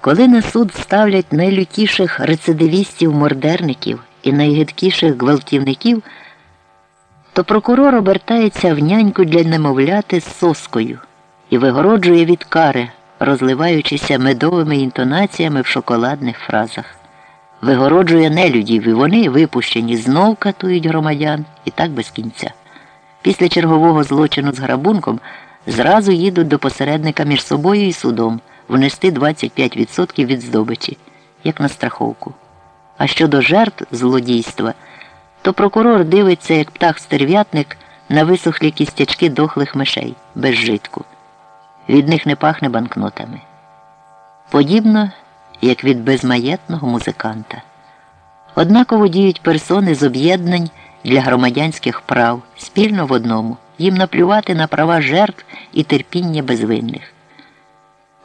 Коли на суд ставлять найлютіших рецидивістів-мордерників і найгидкіших гвалтівників, то прокурор обертається в няньку для немовляти з соскою і вигороджує від кари, розливаючися медовими інтонаціями в шоколадних фразах. Вигороджує нелюдів, і вони, випущені, знов катують громадян і так без кінця. Після чергового злочину з грабунком зразу їдуть до посередника між собою і судом внести 25% від здобичі, як на страховку. А щодо жертв злодійства, то прокурор дивиться, як птах-стерв'ятник на висохлі кістячки дохлих мишей без житку. Від них не пахне банкнотами. Подібно, як від безмаєтного музиканта. Однаково діють персони з об'єднань для громадянських прав спільно в одному, їм наплювати на права жертв і терпіння безвинних.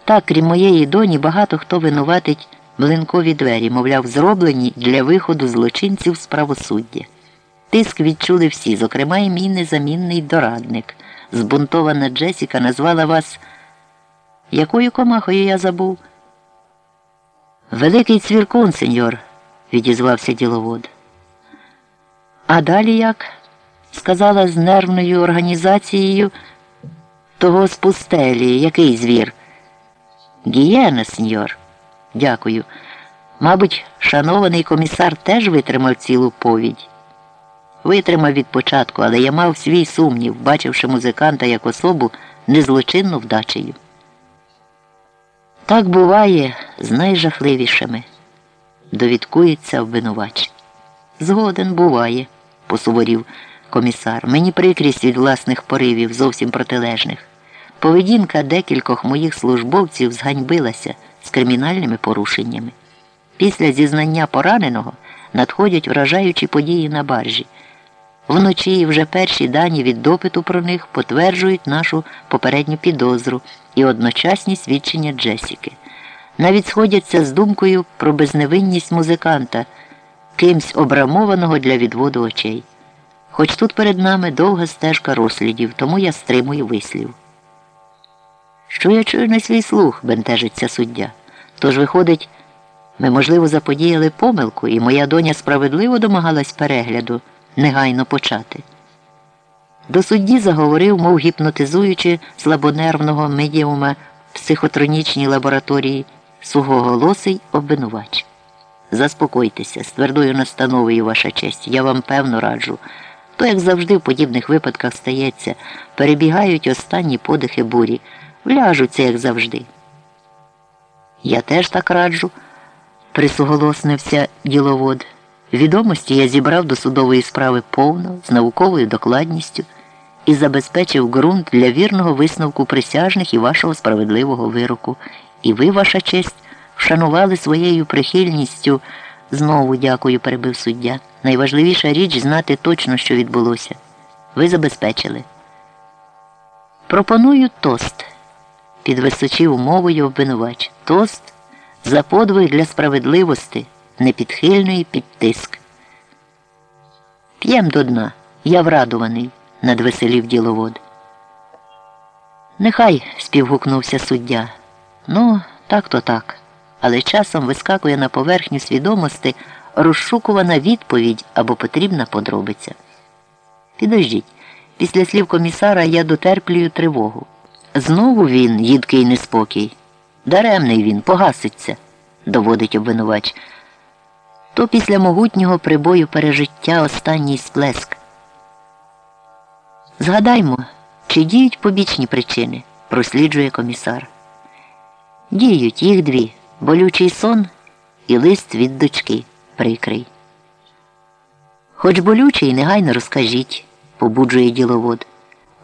Так, крім моєї доні, багато хто винуватить млинкові двері, мовляв, зроблені для виходу злочинців з правосуддя. Тиск відчули всі, зокрема, і мій незамінний дорадник. Збунтована Джесіка назвала вас. Якою комахою я забув? Великий цвіркун, сеньор, відізвався діловод. А далі як? сказала з нервною організацією того з пустелі, який звір? Гієна, сеньор. Дякую. Мабуть, шанований комісар теж витримав цілу повідь. Витримав від початку, але я мав свій сумнів, бачивши музиканта як особу незлочинну вдачею. Так буває з найжахливішими, довідкується обвинувач. Згоден буває, посуворів комісар. Мені прикрість від власних поривів зовсім протилежних. Поведінка декількох моїх службовців зганьбилася з кримінальними порушеннями. Після зізнання пораненого надходять вражаючі події на баржі. Вночі вже перші дані від допиту про них потверджують нашу попередню підозру і одночасні свідчення Джесіки. Навіть сходяться з думкою про безневинність музиканта, кимсь обрамованого для відводу очей. Хоч тут перед нами довга стежка розслідів, тому я стримую вислів. Що я чую на свій слух, бентежиться суддя. Тож, виходить, ми, можливо, заподіяли помилку, і моя доня справедливо домагалась перегляду негайно почати. До судді заговорив, мов гіпнотизуючи слабонервного медіума в психотронічній лабораторії сугоголосий обвинувач. Заспокойтеся, з твердою настановою, ваша честь, я вам певно раджу. То, як завжди в подібних випадках стається, перебігають останні подихи бурі, вляжуться, як завжди. Я теж так раджу, присуголоснився діловод. Відомості я зібрав до судової справи повно, з науковою докладністю і забезпечив ґрунт для вірного висновку присяжних і вашого справедливого вироку. І ви, ваша честь, вшанували своєю прихильністю. Знову дякую, перебив суддя. Найважливіша річ знати точно, що відбулося. Ви забезпечили. Пропоную тост, підвисочив умовою обвинувач. Тост за подвиг для справедливості непідхильної під тиск. П'єм до дна, я врадуваний, надвеселів діловод. Нехай, співгукнувся суддя. Ну, так то так. Але часом вискакує на поверхню свідомості розшукувана відповідь або потрібна подробиця. Підождіть, після слів комісара я дотерплюю тривогу. Знову він, їдкий неспокій. Даремний він, погаситься, доводить обвинувач то після могутнього прибою пережиття останній сплеск. Згадаймо, чи діють побічні причини, просліджує комісар. Діють їх дві болючий сон і лист від дочки прикрий. Хоч болючий, негайно розкажіть, побуджує діловод.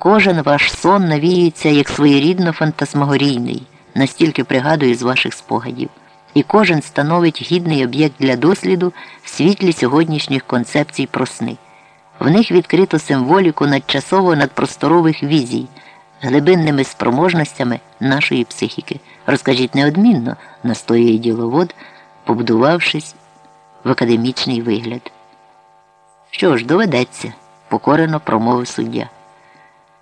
Кожен ваш сон навіюється як своєрідно фантасмагорійний, настільки пригадую з ваших спогадів і кожен становить гідний об'єкт для досліду в світлі сьогоднішніх концепцій про сни. В них відкрито символіку надчасово надпросторових візій, глибинними спроможностями нашої психіки. Розкажіть неодмінно, настоює діловод, побудувавшись в академічний вигляд. Що ж, доведеться, покорено промовив суддя.